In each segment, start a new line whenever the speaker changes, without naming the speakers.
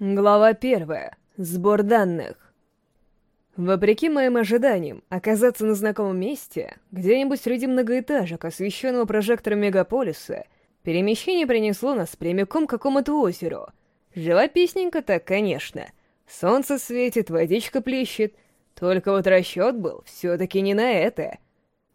Глава первая. Сбор данных. Вопреки моим ожиданиям, оказаться на знакомом месте, где-нибудь среди многоэтажек, освещенного прожектором мегаполиса, перемещение принесло нас прямиком к какому-то озеру. Живописненько так, конечно. Солнце светит, водичка плещет. Только вот расчет был все-таки не на это.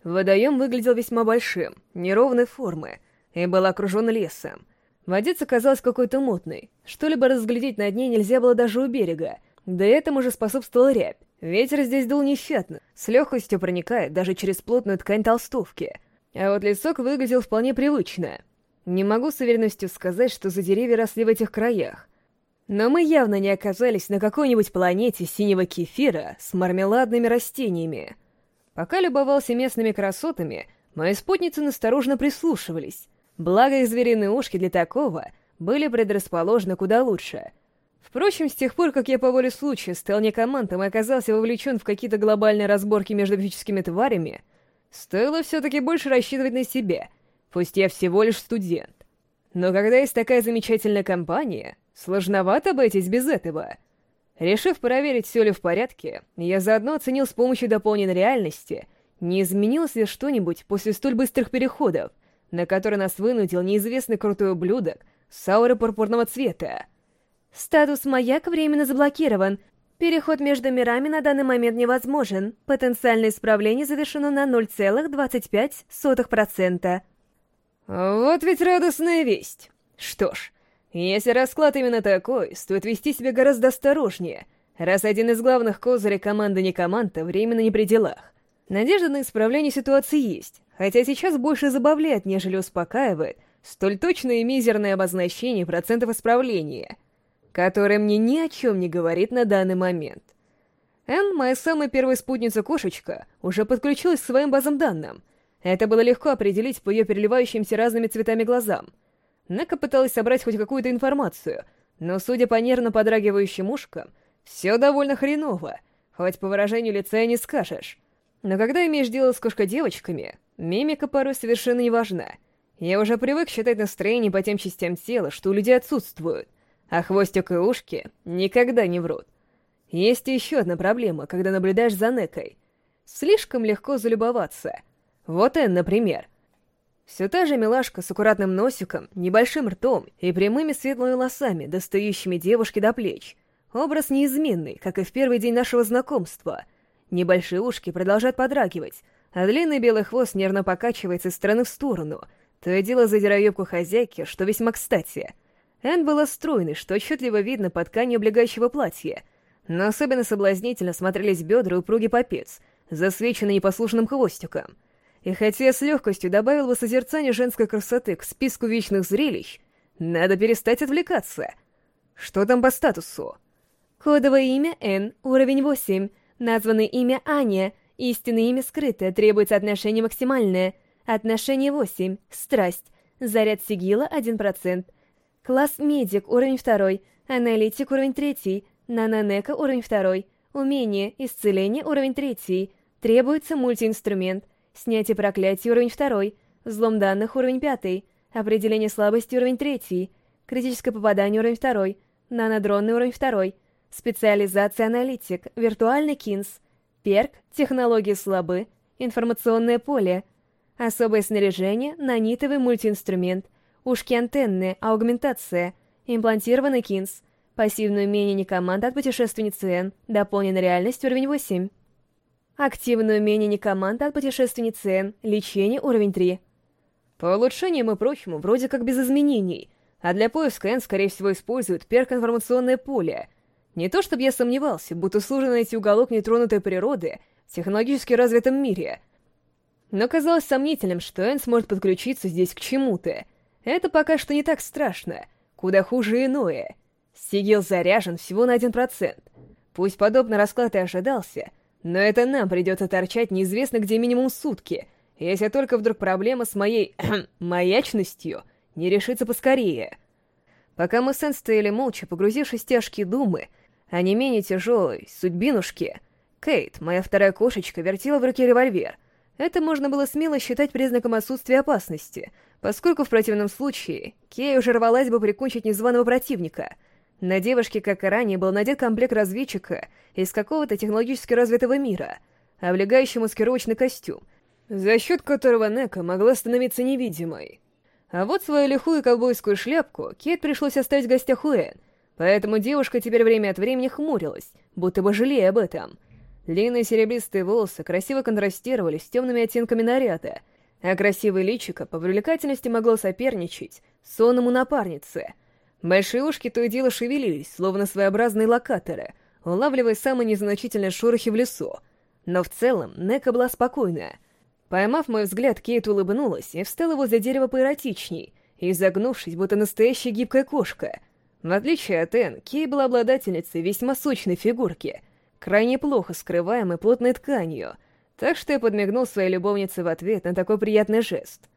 Водоем выглядел весьма большим, неровной формы, и был окружен лесом. Водица казалась какой-то мутной. Что-либо разглядеть на дне нельзя было даже у берега. Да этому же способствовала рябь. Ветер здесь дул нещадно, с легкостью проникает даже через плотную ткань толстовки. А вот лесок выглядел вполне привычно. Не могу с уверенностью сказать, что за деревья росли в этих краях. Но мы явно не оказались на какой-нибудь планете синего кефира с мармеладными растениями. Пока любовался местными красотами, мои спутницы насторожно прислушивались. Благо, их звериные ушки для такого были предрасположены куда лучше. Впрочем, с тех пор, как я по воле случая стал некомандом и оказался вовлечен в какие-то глобальные разборки между мифическими тварями, стоило все-таки больше рассчитывать на себя, пусть я всего лишь студент. Но когда есть такая замечательная компания, сложновато обойтись без этого. Решив проверить, все ли в порядке, я заодно оценил с помощью дополненной реальности, не изменилось ли что-нибудь после столь быстрых переходов — на который нас вынудил неизвестный крутой ублюдок с аурой пурпурного цвета.
Статус «Маяк» временно заблокирован. Переход между мирами на данный момент невозможен. Потенциальное исправление завершено на 0,25%.
Вот ведь радостная весть. Что ж, если расклад именно такой, стоит вести себя гораздо осторожнее, раз один из главных козырей команды не команда временно не при делах. Надежда на исправление ситуации есть, хотя сейчас больше забавляет, нежели успокаивает, столь точное и мизерное обозначение процентов исправления, которое мне ни о чем не говорит на данный момент. Энн, моя самая первая спутница-кошечка, уже подключилась к своим базам данным. Это было легко определить по ее переливающимся разными цветами глазам. Нека пыталась собрать хоть какую-то информацию, но, судя по нервно подрагивающим ушкам, все довольно хреново, хоть по выражению лица и не скажешь. Но когда имеешь дело с кошкодевочками, мимика порой совершенно не важна. Я уже привык считать настроение по тем частям тела, что у людей отсутствуют, а хвостик и ушки никогда не врут. Есть еще одна проблема, когда наблюдаешь за Некой. Слишком легко залюбоваться. Вот Энн, например. Все та же милашка с аккуратным носиком, небольшим ртом и прямыми светлыми волосами, достающими девушке до плеч. Образ неизменный, как и в первый день нашего знакомства — Небольшие ушки продолжают подрагивать, а длинный белый хвост нервно покачивается из стороны в сторону, то и дело задирая юбку хозяйки, что весьма кстати. Энн была стройной, что отчетливо видно по ткани облегающего платья, но особенно соблазнительно смотрелись бедра и упругий попец, засвеченный непослушным хвостиком. И хотя я с легкостью добавил бы созерцание женской красоты к списку вечных зрелищ, надо перестать отвлекаться. Что там по статусу?
Кодовое имя Н, уровень 8, Названное имя Аня, истинное имя скрытое, требуется отношение максимальное. Отношение 8, страсть, заряд сигила 1%. Класс медик, уровень 2, аналитик, уровень 3, нанонека, уровень 2, умение, исцеление, уровень 3, требуется мультиинструмент, снятие проклятий, уровень 2, взлом данных, уровень 5, определение слабости, уровень 3, критическое попадание, уровень 2, нанодронный, уровень 2, Специализация аналитик, виртуальный кинс, перк, технологии слабы, информационное поле, особое снаряжение, нанитовый мультиинструмент, ушки антенны, аугментация, имплантированный кинс, пассивное умение некоманда от путешественницы Н, дополненная реальность. Уровень 8. Активное умение некоманда от путешественницы Н, лечение. Уровень 3.
По улучшениям и прочему, вроде как без изменений, а для поиска Н, скорее всего, используют перк информационное поле — не то чтобы я сомневался, будто сложно найти уголок нетронутой природы в технологически развитом мире. Но казалось сомнительным, что Энн сможет подключиться здесь к чему-то. Это пока что не так страшно. Куда хуже иное. Сигил заряжен всего на 1%. Пусть подобный расклад и ожидался, но это нам придется торчать неизвестно где минимум сутки, если только вдруг проблема с моей маячностью не решится поскорее. Пока мы с Энн стояли молча, погрузившись в тяжкие думы, а не менее тяжелой судьбинушки, Кейт, моя вторая кошечка, вертела в руке револьвер. Это можно было смело считать признаком отсутствия опасности, поскольку в противном случае Кей уже рвалась бы прикончить незваного противника. На девушке, как и ранее, был надет комплект разведчика из какого-то технологически развитого мира, облегающий маскировочный костюм, за счет которого Нека могла становиться невидимой. А вот свою лихую ковбойскую шляпку Кейт пришлось оставить в гостях у Энн, поэтому девушка теперь время от времени хмурилась, будто бы жалея об этом. Длинные серебристые волосы красиво контрастировали с темными оттенками наряда, а красивое личико по привлекательности могло соперничать сонному напарнице — Большие ушки то и дело шевелились, словно своеобразные локаторы, улавливая самые незначительные шорохи в лесу. Но в целом Нека была спокойная. Поймав мой взгляд, Кейт улыбнулась и встала возле дерева поэротичней, изогнувшись, будто настоящая гибкая кошка. В отличие от Энн, Кей была обладательницей весьма сочной фигурки, крайне плохо скрываемой плотной тканью, так что я подмигнул своей любовнице в ответ на такой приятный жест.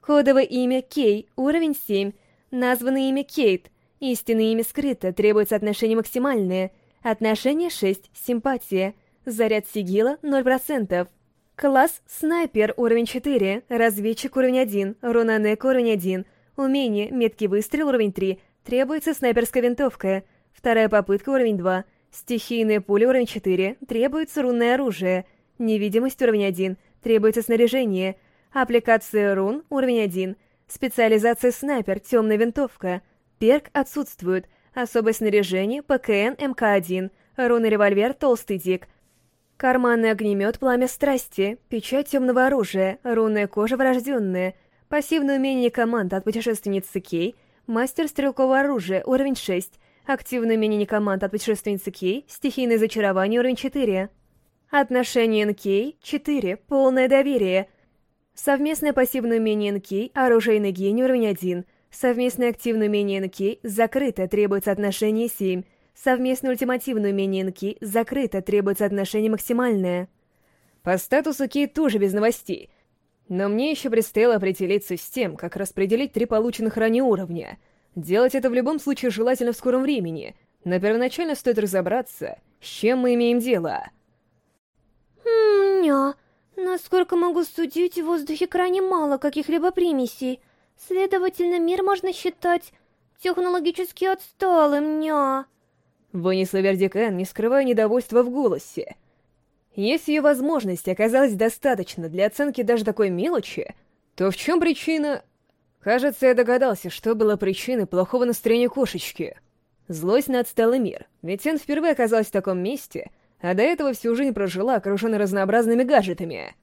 Кодовое имя Кей, уровень 7, Названное имя Кейт. Истинное имя скрыто, требуется отношение максимальное. Отношение 6, симпатия. Заряд сигила 0%. Класс Снайпер уровень 4, Разведчик уровень 1, Рунанек уровень 1. Умение Меткий выстрел уровень 3, требуется снайперская винтовка. Вторая попытка уровень 2. Стихийная пуля уровень 4, требуется рунное оружие. Невидимость уровень 1, требуется снаряжение. Аппликация рун уровень 1, Специализация снайпер, темная винтовка. Перк отсутствует. Особое снаряжение, ПКН, МК-1. Рунный револьвер, толстый дик. Карманный огнемет, пламя страсти. Печать темного оружия. Рунная кожа врожденная. Пассивное умение команд от путешественницы Кей. Мастер стрелкового оружия, уровень 6. Активное умение команд от путешественницы Кей. Стихийное зачарование, уровень 4. Отношение НК 4. Полное доверие. Совместное пассивное умение НК, оружейный гений уровень 1. Совместное активное умение НК, закрыто, требуется отношение 7. Совместное ультимативное умение НК, закрыто, требуется отношение максимальное.
По статусу Кей тоже без новостей. Но мне еще предстояло определиться с тем, как распределить три полученных ранее уровня. Делать это в любом случае желательно в скором времени, но первоначально стоит разобраться, с чем мы имеем дело.
Ня. Насколько могу судить, в воздухе крайне мало каких-либо примесей. Следовательно, мир можно считать технологически отсталым, ня.
Вынесла Вердикан, не скрывая недовольства в голосе. Если ее возможности оказалось достаточно для оценки даже такой мелочи, то в чем причина... Кажется, я догадался, что было причиной плохого настроения кошечки. Злость на отсталый мир, ведь он впервые оказался в таком месте, а до этого всю жизнь прожила, окруженная разнообразными гаджетами.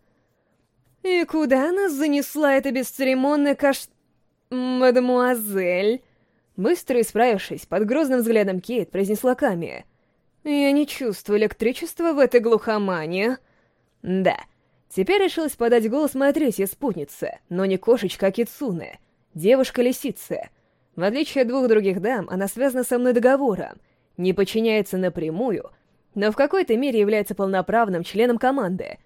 «И куда нас занесла эта бесцеремонная каш... мадемуазель?» Быстро исправившись, под грозным взглядом Кейт произнесла Ками. «Я не чувствую электричества в этой глухомане». «Да». Теперь решилась подать голос моя третья спутница, но не кошечка, а Кицуне, девушка-лисица. В отличие от двух других дам, она связана со мной договором, не подчиняется напрямую — но в какой-то мере является полноправным членом команды.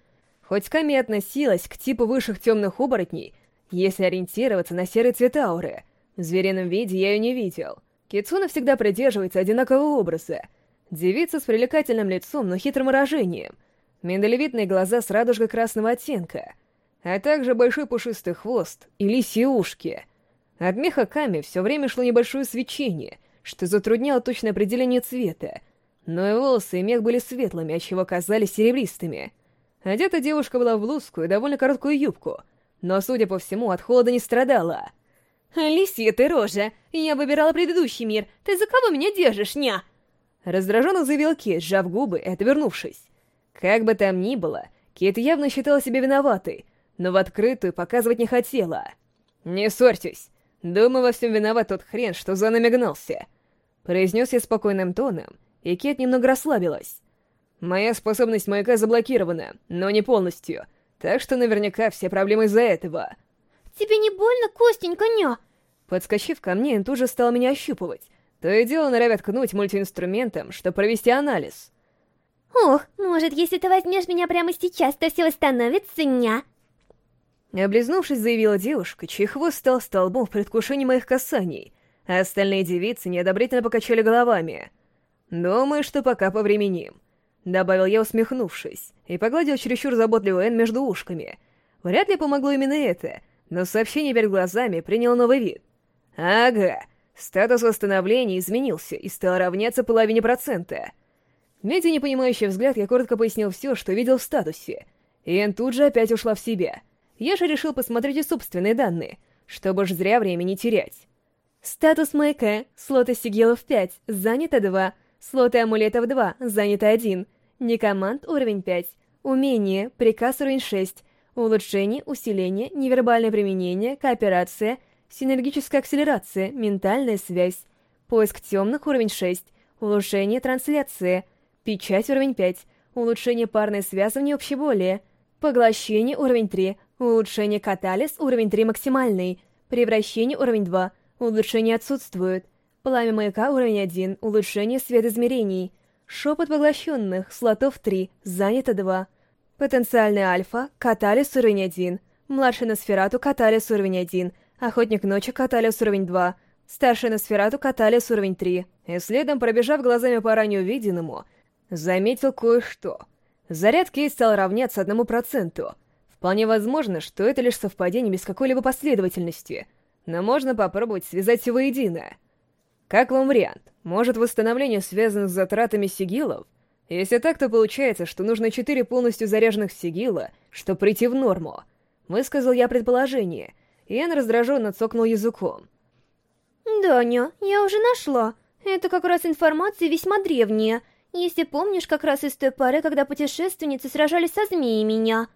Хоть Ками относилась к типу высших темных оборотней, если ориентироваться на серый цвет ауры, в зверином виде я ее не видел. Кицуна всегда придерживается одинакового образа. Девица с привлекательным лицом, но хитрым выражением. Миндалевидные глаза с радужкой красного оттенка. А также большой пушистый хвост и лисьи ушки. От меха Ками все время шло небольшое свечение, что затрудняло точное определение цвета, но и волосы и мех были светлыми, отчего казались серебристыми. Одета девушка была в блузку и довольно короткую юбку, но, судя по всему, от холода не страдала.
«Лисья ты рожа! Я выбирала предыдущий мир! Ты за кого меня держишь, ня?»
Раздраженно заявил Кит, сжав губы и отвернувшись. Как бы там ни было, Кит явно считала себя виноватой, но в открытую показывать не хотела. «Не ссорьтесь. Думаю, во всем виноват тот хрен, что за нами гнался», — произнес я спокойным тоном, и Кет немного расслабилась. Моя способность маяка заблокирована, но не полностью, так что наверняка все проблемы из-за этого.
Тебе не больно, Костенька, ня?
Подскочив ко мне, он тут же стал меня ощупывать. То и дело норовят ткнуть мультиинструментом, чтобы провести анализ.
Ох, может, если ты возьмешь меня прямо сейчас, то все восстановится, ня?
Облизнувшись, заявила девушка, чей хвост стал столбом в предвкушении моих касаний, а остальные девицы неодобрительно покачали головами. «Думаю, что пока повременим», — добавил я, усмехнувшись, и погладил чересчур заботливую Энн между ушками. Вряд ли помогло именно это, но сообщение перед глазами приняло новый вид. «Ага, Статус восстановления изменился и стал равняться половине процента. Видя непонимающий взгляд, я коротко пояснил все, что видел в статусе. Иэн тут же опять ушла в себя. Я же решил посмотреть и собственные данные, чтобы ж зря время не терять. Статус маяка, слоты сигилов 5, занято 2, слоты амулетов 2, занято 1, некоманд уровень 5, умение, приказ уровень 6, улучшение, усиление, невербальное применение, кооперация, синергическая акселерация, ментальная связь, поиск темных уровень 6, улучшение трансляции, печать уровень 5, улучшение парной связывания общеболия, поглощение уровень 3, улучшение катализ уровень 3 максимальный, превращение уровень 2, Улучшения отсутствуют. Пламя маяка уровень 1, улучшение свет измерений. Шепот поглощенных, слотов 3, занято 2. Потенциальный альфа, каталис уровень 1. Младший Носферату, каталис уровень 1. Охотник ночи, каталис уровень 2. Старший Носферату, каталис уровень 3. И следом, пробежав глазами по ранее увиденному, заметил кое-что. Заряд кейс стал равняться одному проценту. Вполне возможно, что это лишь совпадение без какой-либо последовательности — но можно попробовать связать все воедино. Как вам вариант? Может, восстановление связано с затратами сигилов? Если так, то получается, что нужно четыре полностью заряженных сигила, чтобы прийти в норму. Высказал я предположение, и Энн раздраженно цокнул языком.
«Даня, я уже нашла. Это как раз информация весьма древняя. Если помнишь, как раз из той пары, когда путешественницы сражались со змеей меня».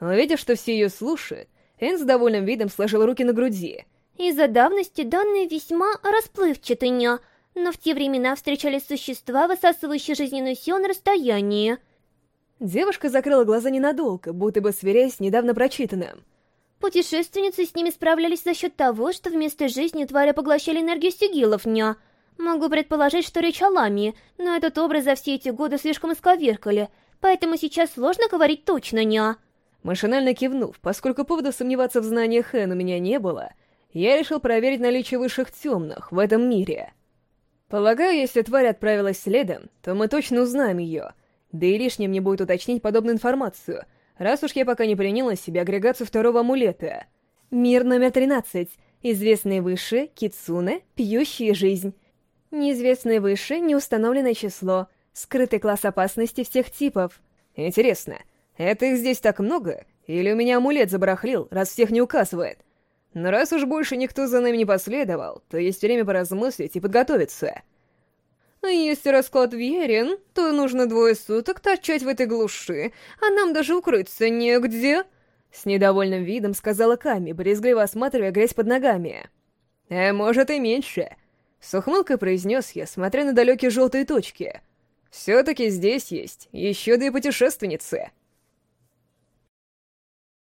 Увидев, что все ее слушают, Энн с довольным видом сложил руки на груди —
из-за давности данные весьма расплывчаты, ня, но в те времена встречались существа, высасывающие жизненную силу на расстоянии.
Девушка закрыла глаза ненадолго, будто бы сверяясь с недавно прочитанным.
Путешественницы с ними справлялись за счет того, что вместо жизни твари поглощали энергию сигилов, ня. Могу предположить, что речь о ламии, но этот образ за все эти годы слишком исковеркали, поэтому сейчас сложно говорить точно, ня.
Машинально кивнув, поскольку повода сомневаться в знаниях Хэн у меня не было, я решил проверить наличие высших темных в этом мире. Полагаю, если тварь отправилась следом, то мы точно узнаем ее. Да и лишним мне будет уточнить подобную информацию, раз уж я пока не принял на себя агрегацию второго амулета. Мир номер 13. Известные выше, кицуне, пьющие жизнь. Неизвестное выше, неустановленное число. Скрытый класс опасности всех типов. Интересно, это их здесь так много? Или у меня амулет забарахлил, раз всех не указывает? Но раз уж больше никто за нами не последовал, то есть время поразмыслить и подготовиться. А если расклад верен, то нужно двое суток торчать в этой глуши, а нам даже укрыться негде. С недовольным видом сказала Ками, брезгливо осматривая грязь под ногами. «А может и меньше», — с ухмылкой произнес я, смотря на далекие желтые точки. «Все-таки здесь есть еще две путешественницы».